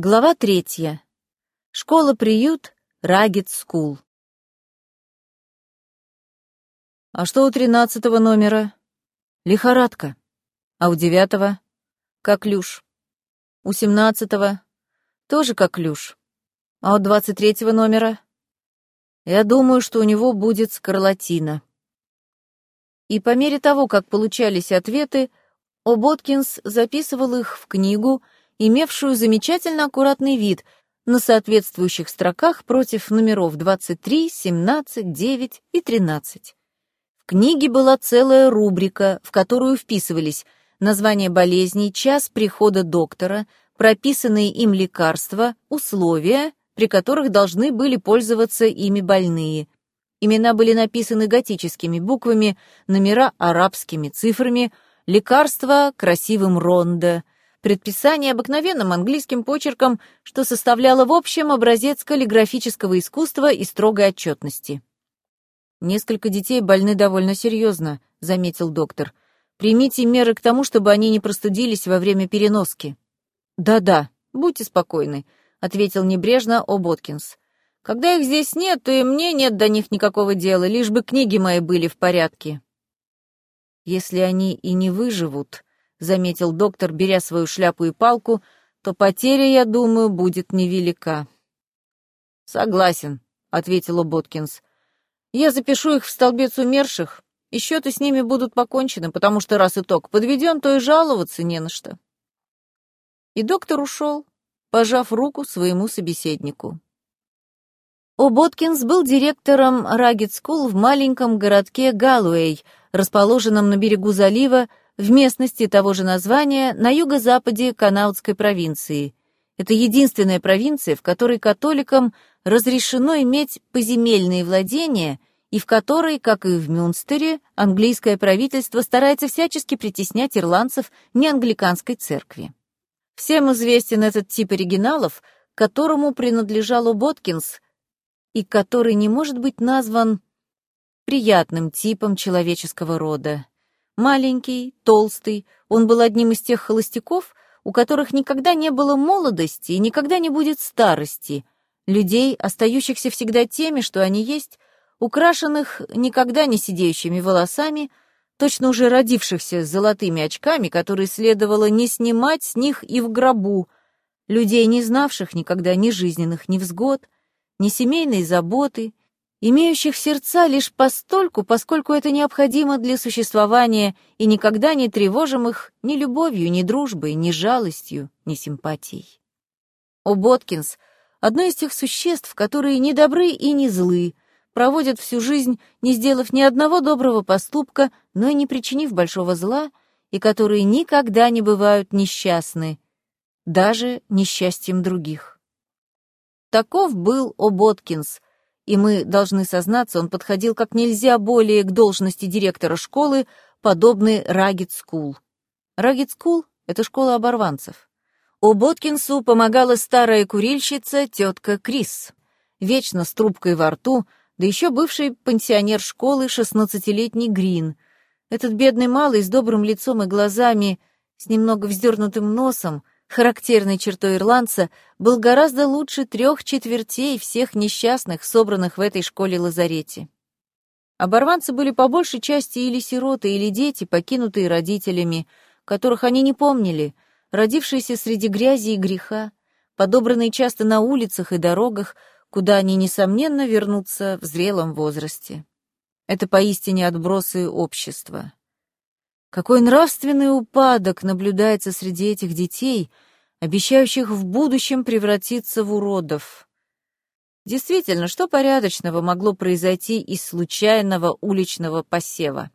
Глава третья. Школа-приют Ragged School. А что у тринадцатого номера? Лихорадка. А у девятого? Коклюш. У семнадцатого? Тоже коклюш. А у двадцать третьего номера? Я думаю, что у него будет скарлатина. И по мере того, как получались ответы, О'Боткинс записывал их в книгу — имевшую замечательно аккуратный вид на соответствующих строках против номеров 23, 17, 9 и 13. В книге была целая рубрика, в которую вписывались название болезней, час прихода доктора, прописанные им лекарства, условия, при которых должны были пользоваться ими больные. Имена были написаны готическими буквами, номера арабскими цифрами, лекарства красивым рондо — предписание обыкновенным английским почерком, что составляло в общем образец каллиграфического искусства и строгой отчетности. «Несколько детей больны довольно серьезно», — заметил доктор. «Примите меры к тому, чтобы они не простудились во время переноски». «Да-да, будьте спокойны», — ответил небрежно О'Боткинс. «Когда их здесь нет, то и мне нет до них никакого дела, лишь бы книги мои были в порядке». «Если они и не выживут», — заметил доктор, беря свою шляпу и палку, — то потеря, я думаю, будет невелика. «Согласен», — ответил Боткинс. «Я запишу их в столбец умерших, и счеты с ними будут покончены, потому что раз итог подведен, то и жаловаться не на что». И доктор ушел, пожав руку своему собеседнику. О'Боткинс был директором Ragged School в маленьком городке Галуэй, расположенном на берегу залива, в местности того же названия на юго-западе Канаутской провинции. Это единственная провинция, в которой католикам разрешено иметь поземельные владения и в которой, как и в Мюнстере, английское правительство старается всячески притеснять ирландцев неангликанской церкви. Всем известен этот тип оригиналов, которому принадлежал Боткинс и который не может быть назван приятным типом человеческого рода. Маленький, толстый, он был одним из тех холостяков, у которых никогда не было молодости и никогда не будет старости, людей, остающихся всегда теми, что они есть, украшенных никогда не сидеющими волосами, точно уже родившихся с золотыми очками, которые следовало не снимать с них и в гробу, людей, не знавших никогда ни жизненных невзгод, ни семейной заботы, имеющих сердца лишь постольку, поскольку это необходимо для существования и никогда не тревожимых ни любовью, ни дружбой, ни жалостью, ни симпатией. О Боткинс — одно из тех существ, которые не добры и не злы, проводят всю жизнь, не сделав ни одного доброго поступка, но и не причинив большого зла, и которые никогда не бывают несчастны, даже несчастьем других. Таков был О Боткинс — и мы должны сознаться, он подходил как нельзя более к должности директора школы, подобной Ragged School. Ragged School — это школа оборванцев. О'Боткинсу помогала старая курильщица, тетка Крис, вечно с трубкой во рту, да еще бывший пансионер школы, шестнадцатилетний Грип. Этот бедный малый с добрым лицом и глазами, с немного вздернутым носом — характерной чертой ирландца, был гораздо лучше трех четвертей всех несчастных, собранных в этой школе-лазарете. Оборванцы были по большей части или сироты, или дети, покинутые родителями, которых они не помнили, родившиеся среди грязи и греха, подобранные часто на улицах и дорогах, куда они, несомненно, вернутся в зрелом возрасте. Это поистине отбросы общества. Какой нравственный упадок наблюдается среди этих детей, обещающих в будущем превратиться в уродов. Действительно, что порядочного могло произойти из случайного уличного посева?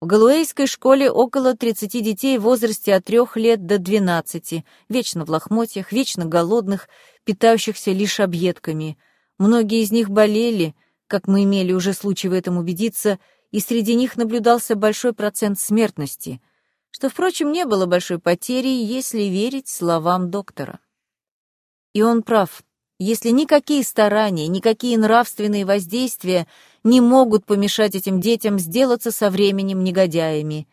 В Галуэйской школе около 30 детей в возрасте от 3 лет до 12, вечно в лохмотьях, вечно голодных, питающихся лишь объедками. Многие из них болели, как мы имели уже случай в этом убедиться, и среди них наблюдался большой процент смертности, что, впрочем, не было большой потерей, если верить словам доктора. И он прав. Если никакие старания, никакие нравственные воздействия не могут помешать этим детям сделаться со временем негодяями.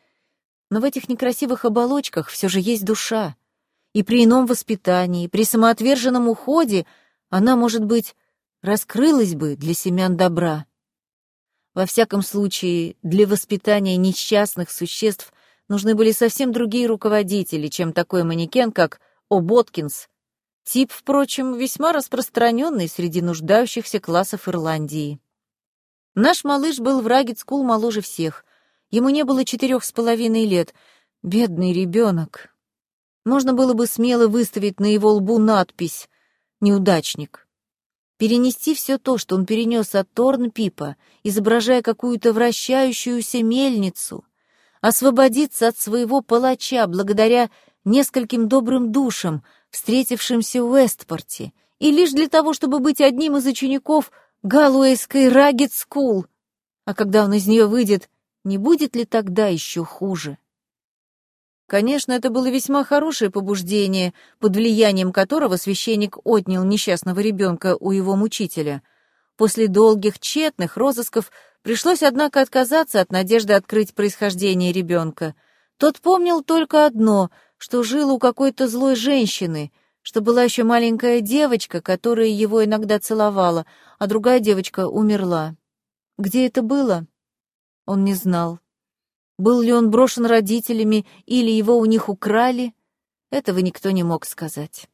Но в этих некрасивых оболочках все же есть душа. и при ином воспитании, при самоотверженном уходе она, может быть, раскрылась бы для семян добра. Во всяком случае, для воспитания несчастных существ нужны были совсем другие руководители, чем такой манекен, как О. Боткинс. Тип, впрочем, весьма распространенный среди нуждающихся классов Ирландии. Наш малыш был в Рагетскул моложе всех. Ему не было четырех с половиной лет. Бедный ребенок. Можно было бы смело выставить на его лбу надпись «Неудачник». Перенести все то, что он перенес от Торнпипа, изображая какую-то вращающуюся мельницу, освободиться от своего палача благодаря нескольким добрым душам, встретившимся в Вестпорте, и лишь для того, чтобы быть одним из учеников Галуэйской Ragged School. А когда он из нее выйдет, не будет ли тогда еще хуже? Конечно, это было весьма хорошее побуждение, под влиянием которого священник отнял несчастного ребенка у его мучителя. После долгих тщетных розысков пришлось, однако, отказаться от надежды открыть происхождение ребенка. Тот помнил только одно, что жил у какой-то злой женщины — что была еще маленькая девочка, которая его иногда целовала, а другая девочка умерла. Где это было? Он не знал. Был ли он брошен родителями или его у них украли? Этого никто не мог сказать.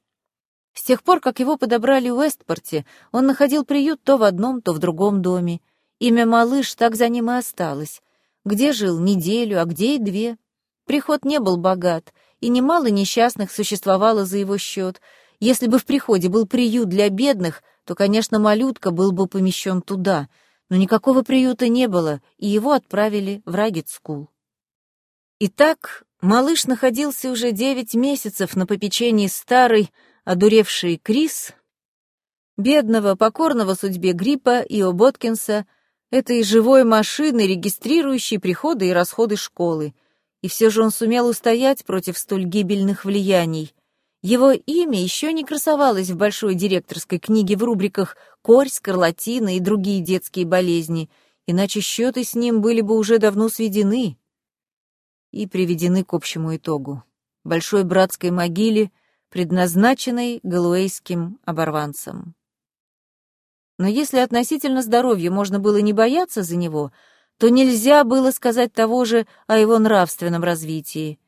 С тех пор, как его подобрали в Эстпорте, он находил приют то в одном, то в другом доме. Имя «Малыш» так за ним и осталось. Где жил неделю, а где и две. Приход не был богат, и немало несчастных существовало за его счет. Если бы в приходе был приют для бедных, то, конечно, малютка был бы помещен туда, но никакого приюта не было, и его отправили в Рагетскул. Итак, малыш находился уже девять месяцев на попечении старой, одуревшей Крис, бедного, покорного судьбе Гриппа и Оботкинса, этой живой машины, регистрирующей приходы и расходы школы — и все же он сумел устоять против столь гибельных влияний. Его имя еще не красовалось в большой директорской книге в рубриках «Корь», «Скарлатина» и другие детские болезни, иначе счеты с ним были бы уже давно сведены и приведены к общему итогу — большой братской могиле, предназначенной галуэйским оборванцам. Но если относительно здоровья можно было не бояться за него — то нельзя было сказать того же о его нравственном развитии.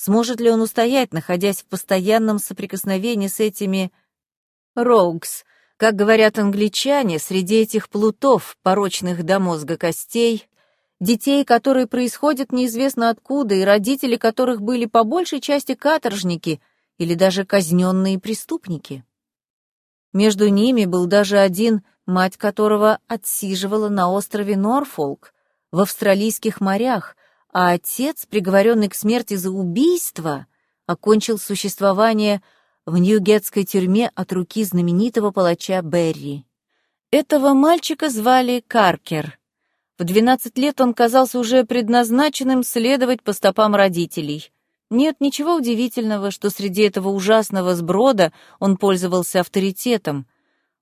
Сможет ли он устоять, находясь в постоянном соприкосновении с этими «роугс», как говорят англичане, среди этих плутов, порочных до мозга костей, детей, которые происходят неизвестно откуда, и родители которых были по большей части каторжники или даже казненные преступники. Между ними был даже один, мать которого отсиживала на острове Норфолк, в австралийских морях, а отец, приговоренный к смерти за убийство, окончил существование в Ньюгетской тюрьме от руки знаменитого палача Берри. Этого мальчика звали Каркер. В 12 лет он казался уже предназначенным следовать по стопам родителей. Нет ничего удивительного, что среди этого ужасного сброда он пользовался авторитетом.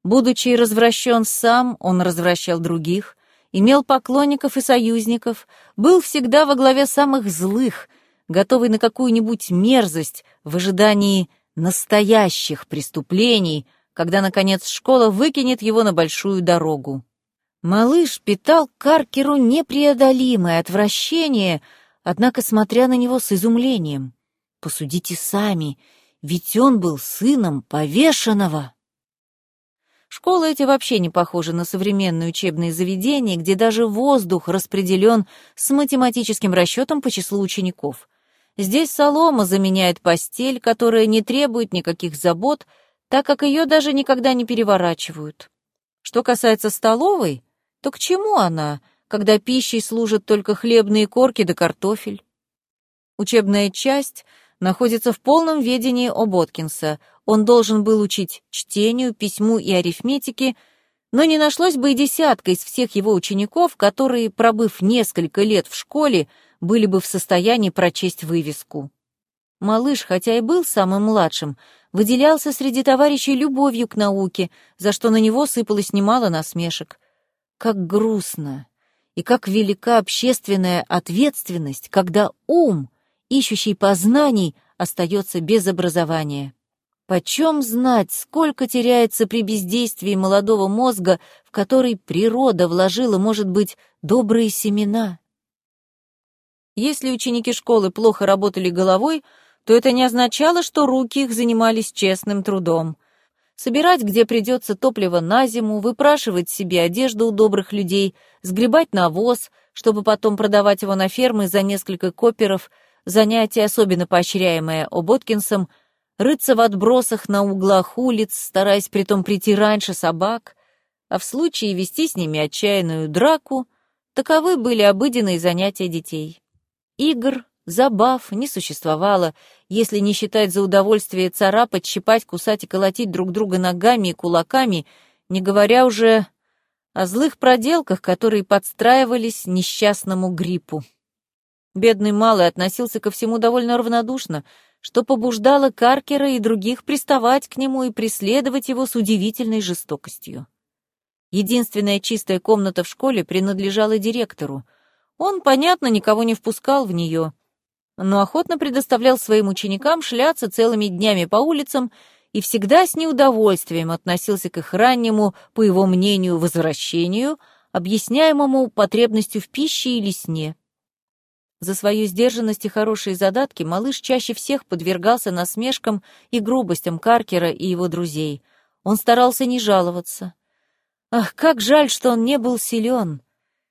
Будучи развращен сам, он развращал других, имел поклонников и союзников, был всегда во главе самых злых, готовый на какую-нибудь мерзость в ожидании настоящих преступлений, когда, наконец, школа выкинет его на большую дорогу. Малыш питал Каркеру непреодолимое отвращение, однако смотря на него с изумлением. Посудите сами, ведь он был сыном повешенного. Школы эти вообще не похожи на современные учебные заведения, где даже воздух распределен с математическим расчетом по числу учеников. Здесь солома заменяет постель, которая не требует никаких забот, так как ее даже никогда не переворачивают. Что касается столовой, то к чему она, когда пищей служат только хлебные корки да картофель? Учебная часть находится в полном ведении Оботкинса — он должен был учить чтению, письму и арифметике, но не нашлось бы и десятка из всех его учеников, которые, пробыв несколько лет в школе, были бы в состоянии прочесть вывеску. Малыш, хотя и был самым младшим, выделялся среди товарищей любовью к науке, за что на него сыпалось немало насмешек. Как грустно и как велика общественная ответственность, когда ум, ищущий познаний, остается без образования. Почем знать, сколько теряется при бездействии молодого мозга, в который природа вложила, может быть, добрые семена? Если ученики школы плохо работали головой, то это не означало, что руки их занимались честным трудом. Собирать, где придется топливо на зиму, выпрашивать себе одежду у добрых людей, сгребать навоз, чтобы потом продавать его на фермы за несколько коперов, занятие, особенно поощряемое Оботкинсом, рыться в отбросах на углах улиц, стараясь притом прийти раньше собак, а в случае вести с ними отчаянную драку, таковы были обыденные занятия детей. Игр, забав не существовало, если не считать за удовольствие царапать, щипать, кусать и колотить друг друга ногами и кулаками, не говоря уже о злых проделках, которые подстраивались несчастному гриппу. Бедный малый относился ко всему довольно равнодушно, что побуждало Каркера и других приставать к нему и преследовать его с удивительной жестокостью. Единственная чистая комната в школе принадлежала директору — он, понятно, никого не впускал в нее, но охотно предоставлял своим ученикам шляться целыми днями по улицам и всегда с неудовольствием относился к их раннему, по его мнению, возвращению, объясняемому потребностью в пище или сне. За свою сдержанность и хорошие задатки малыш чаще всех подвергался насмешкам и грубостям Каркера и его друзей. Он старался не жаловаться. Ах, как жаль, что он не был силен!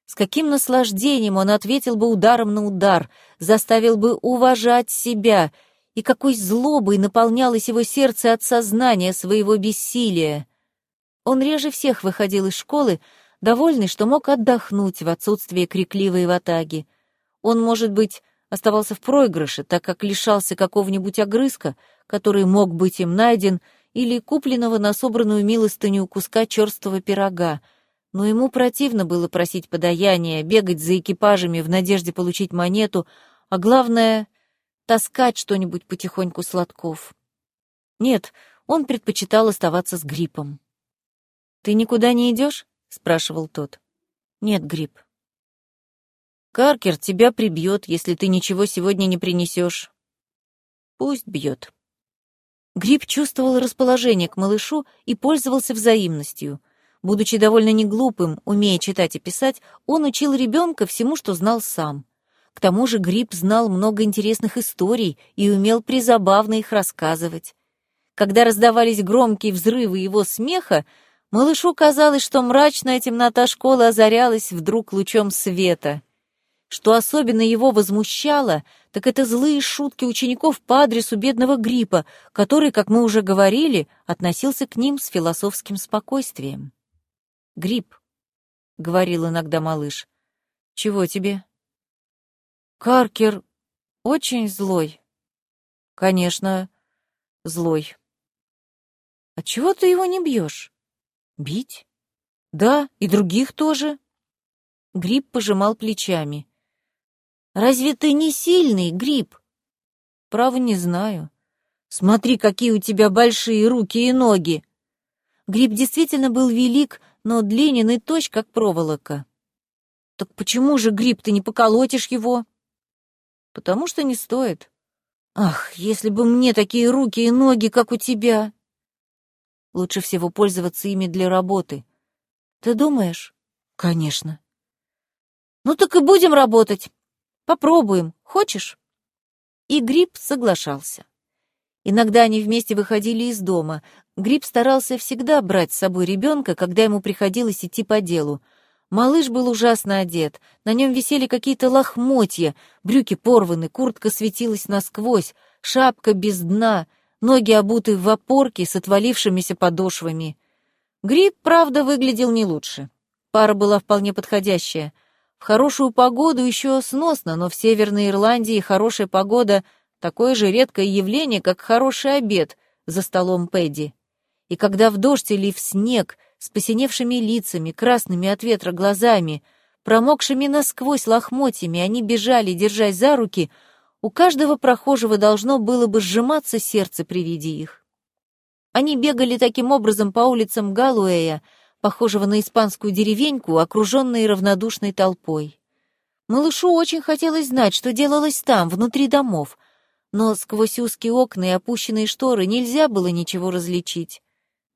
С каким наслаждением он ответил бы ударом на удар, заставил бы уважать себя, и какой злобой наполнялось его сердце от сознания своего бессилия. Он реже всех выходил из школы, довольный, что мог отдохнуть в отсутствие крикливой ватаги. Он, может быть, оставался в проигрыше, так как лишался какого-нибудь огрызка, который мог быть им найден, или купленного на собранную милостыню куска черствого пирога — но ему противно было просить подаяния, бегать за экипажами в надежде получить монету, а главное — таскать что-нибудь потихоньку сладков. Нет, он предпочитал оставаться с гриппом. «Ты никуда не идешь?» — спрашивал тот. «Нет, грипп». «Каркер тебя прибьет, если ты ничего сегодня не принесешь». «Пусть бьет». Гриб чувствовал расположение к малышу и пользовался взаимностью — Будучи довольно неглупым, умея читать и писать, он учил ребенка всему, что знал сам. К тому же Гриб знал много интересных историй и умел призабавно их рассказывать. Когда раздавались громкие взрывы его смеха, малышу казалось, что мрачная темнота школы озарялась вдруг лучом света. Что особенно его возмущало, так это злые шутки учеников по адресу бедного Гриппа, который, как мы уже говорили, относился к ним с философским спокойствием. Гриб, — говорил иногда малыш. Чего тебе? Каркер очень злой. Конечно, злой. А чего ты его не бьешь? Бить? Да, и других тоже. Гриб пожимал плечами. Разве ты не сильный, Гриб? Право не знаю. Смотри, какие у тебя большие руки и ноги. Гриб действительно был велик, но длинен и точь, как проволока. Так почему же, гриб, ты не поколотишь его? Потому что не стоит. Ах, если бы мне такие руки и ноги, как у тебя. Лучше всего пользоваться ими для работы. Ты думаешь? Конечно. Ну так и будем работать. Попробуем. Хочешь? И Гриб соглашался. Иногда они вместе выходили из дома. Гриб старался всегда брать с собой ребенка, когда ему приходилось идти по делу. Малыш был ужасно одет, на нем висели какие-то лохмотья, брюки порваны, куртка светилась насквозь, шапка без дна, ноги обуты в опорки с отвалившимися подошвами. Гриб, правда, выглядел не лучше. Пара была вполне подходящая. В хорошую погоду еще сносно, но в Северной Ирландии хорошая погода Такое же редкое явление, как хороший обед за столом Пэдди. И когда в дождь или в снег, с посиневшими лицами, красными от ветра глазами, промокшими насквозь лохмотьями, они бежали, держась за руки, у каждого прохожего должно было бы сжиматься сердце при виде их. Они бегали таким образом по улицам Галуэя, похожего на испанскую деревеньку, окруженной равнодушной толпой. Малышу очень хотелось знать, что делалось там, внутри домов, но сквозь узкие окна и опущенные шторы нельзя было ничего различить.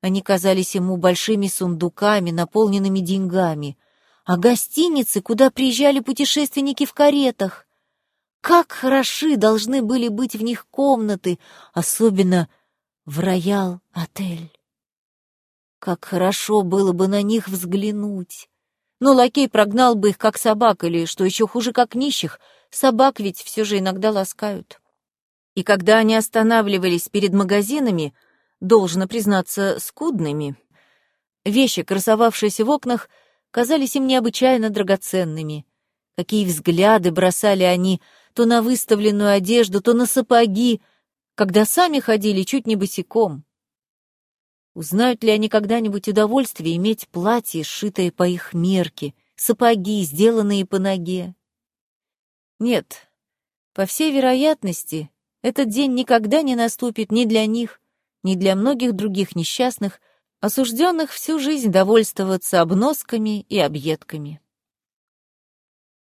Они казались ему большими сундуками, наполненными деньгами, а гостиницы, куда приезжали путешественники в каретах. Как хороши должны были быть в них комнаты, особенно в роял-отель. Как хорошо было бы на них взглянуть. Но лакей прогнал бы их, как собак, или, что еще хуже, как нищих. Собак ведь все же иногда ласкают. И когда они останавливались перед магазинами, должно признаться, скудными, вещи, красовавшиеся в окнах, казались им необычайно драгоценными. Какие взгляды бросали они то на выставленную одежду, то на сапоги, когда сами ходили чуть не босиком. Узнают ли они когда-нибудь удовольствие иметь платье, сшитое по их мерке, сапоги, сделанные по ноге? Нет, по всей вероятности, этот день никогда не наступит ни для них, ни для многих других несчастных, осужденных всю жизнь довольствоваться обносками и объедками.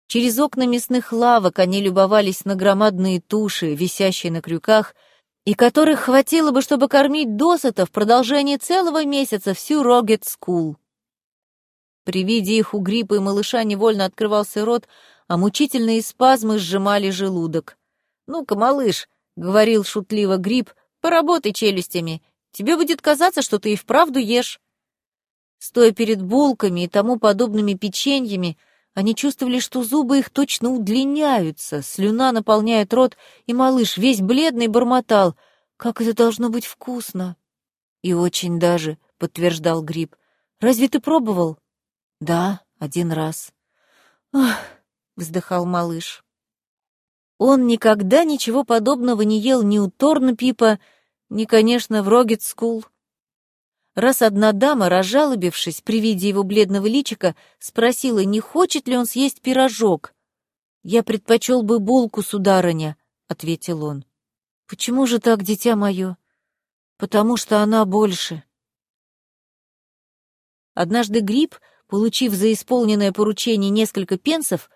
Через окна мясных лавок они любовались на громадные туши, висящие на крюках, и которых хватило бы, чтобы кормить досыта в продолжении целого месяца всю Ragged School. При виде их у Грипа и малыша невольно открывался рот, а мучительные спазмы сжимали желудок. «Ну-ка, малыш», — говорил шутливо Грип, — «поработай челюстями. Тебе будет казаться, что ты и вправду ешь». Стоя перед булками и тому подобными печеньями, они чувствовали, что зубы их точно удлиняются, слюна наполняет рот, и малыш, весь бледный, бормотал. «Как это должно быть вкусно!» «И очень даже», — подтверждал Гриб. «Разве ты пробовал?» «Да, один раз». «Ах!» — вздыхал малыш. Он никогда ничего подобного не ел ни у Торнпипа, ни, конечно, в Рогетскул раз одна дама, разжалобившись при виде его бледного личика, спросила, не хочет ли он съесть пирожок. «Я предпочел бы булку, сударыня», — ответил он. «Почему же так, дитя мое?» «Потому что она больше». Однажды Гриб, получив за исполненное поручение несколько пенсов,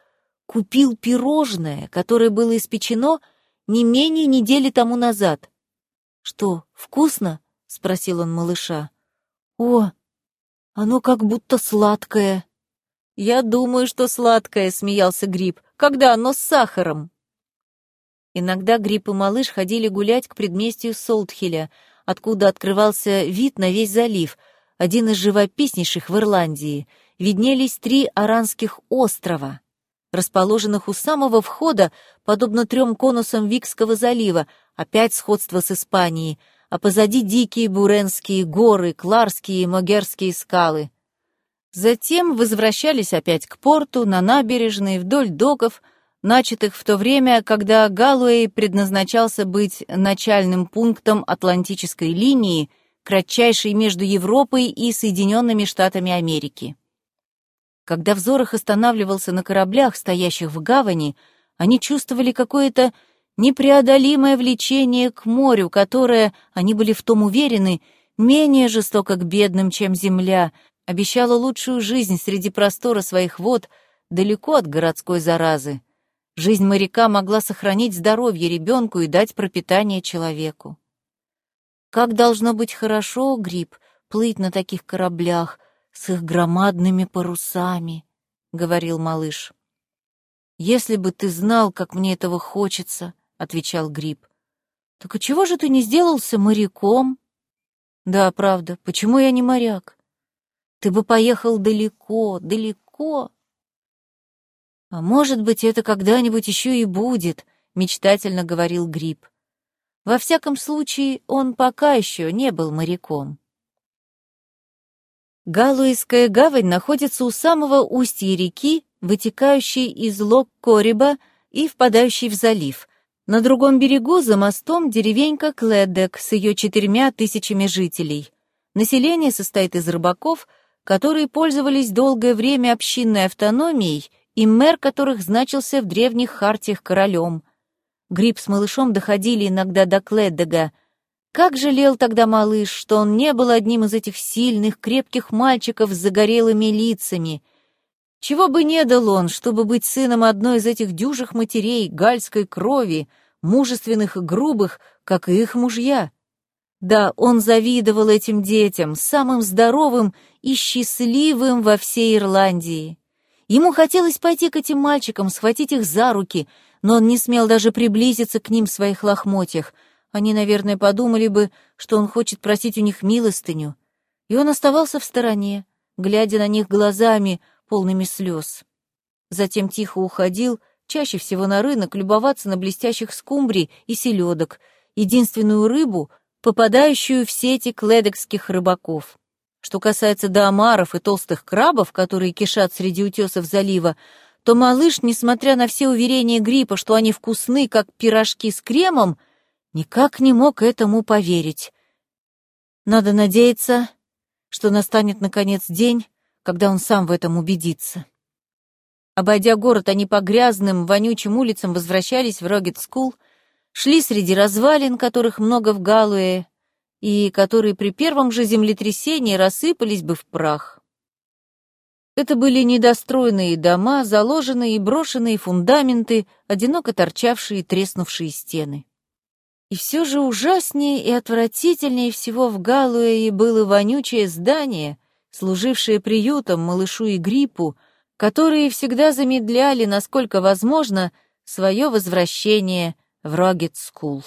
купил пирожное, которое было испечено не менее недели тому назад. «Что, вкусно?» — спросил он малыша. «О, оно как будто сладкое». «Я думаю, что сладкое», — смеялся Гриб, — «когда оно с сахаром». Иногда Гриб и малыш ходили гулять к предместью Солтхиля, откуда открывался вид на весь залив, один из живописнейших в Ирландии. Виднелись три аранских острова, расположенных у самого входа, подобно трем конусам Викского залива, опять сходство с Испанией — а позади дикие буренские горы, кларские и могерские скалы. Затем возвращались опять к порту, на набережные, вдоль доков, начатых в то время, когда Галуэй предназначался быть начальным пунктом Атлантической линии, кратчайшей между Европой и Соединенными Штатами Америки. Когда взор их останавливался на кораблях, стоящих в гавани, они чувствовали какое-то непреодолимое влечение к морю, которое, они были в том уверены, менее жестоко к бедным, чем земля, обещало лучшую жизнь среди простора своих вод, далеко от городской заразы. Жизнь моряка могла сохранить здоровье ребенку и дать пропитание человеку. Как должно быть хорошо, Гриб, плыть на таких кораблях с их громадными парусами, — говорил малыш. Если бы ты знал, как мне этого хочется, — отвечал Гриб. «Так и чего же ты не сделался моряком?» «Да, правда, почему я не моряк? Ты бы поехал далеко, далеко». «А может быть, это когда-нибудь еще и будет», — мечтательно говорил Гриб. Во всяком случае, он пока еще не был моряком. Галуэйская гавань находится у самого устья реки, вытекающей из Лок-Кориба и впадающей в залив, на другом берегу, за мостом, деревенька Кледек с ее четырьмя тысячами жителей. Население состоит из рыбаков, которые пользовались долгое время общинной автономией, и мэр которых значился в древних хартиях королем. Гриб с малышом доходили иногда до Кледега. Как жалел тогда малыш, что он не был одним из этих сильных, крепких мальчиков с загорелыми лицами. Чего бы не дал он, чтобы быть сыном одной из этих дюжих матерей гальской крови, мужественных и грубых, как и их мужья. Да, он завидовал этим детям, самым здоровым и счастливым во всей Ирландии. Ему хотелось пойти к этим мальчикам, схватить их за руки, но он не смел даже приблизиться к ним в своих лохмотьях. Они, наверное, подумали бы, что он хочет просить у них милостыню. И он оставался в стороне, глядя на них глазами, полными слез. Затем тихо уходил, чаще всего на рынок, любоваться на блестящих скумбрий и селедок, единственную рыбу, попадающую в сети кледекских рыбаков. Что касается даомаров и толстых крабов, которые кишат среди утесов залива, то малыш, несмотря на все уверения Гриппа, что они вкусны, как пирожки с кремом, никак не мог этому поверить. Надо надеяться, что настанет, наконец, день, когда он сам в этом убедится. Обойдя город, они по грязным, вонючим улицам возвращались в Рогет-Скул — шли среди развалин, которых много в Галуэ, и которые при первом же землетрясении рассыпались бы в прах. Это были недостроенные дома, заложенные и брошенные фундаменты, одиноко торчавшие треснувшие стены. И все же ужаснее и отвратительнее всего в Галуэе было вонючее здание, служившее приютом малышу и Грипу, которые всегда замедляли, насколько возможно, свое возвращение в Ragged School.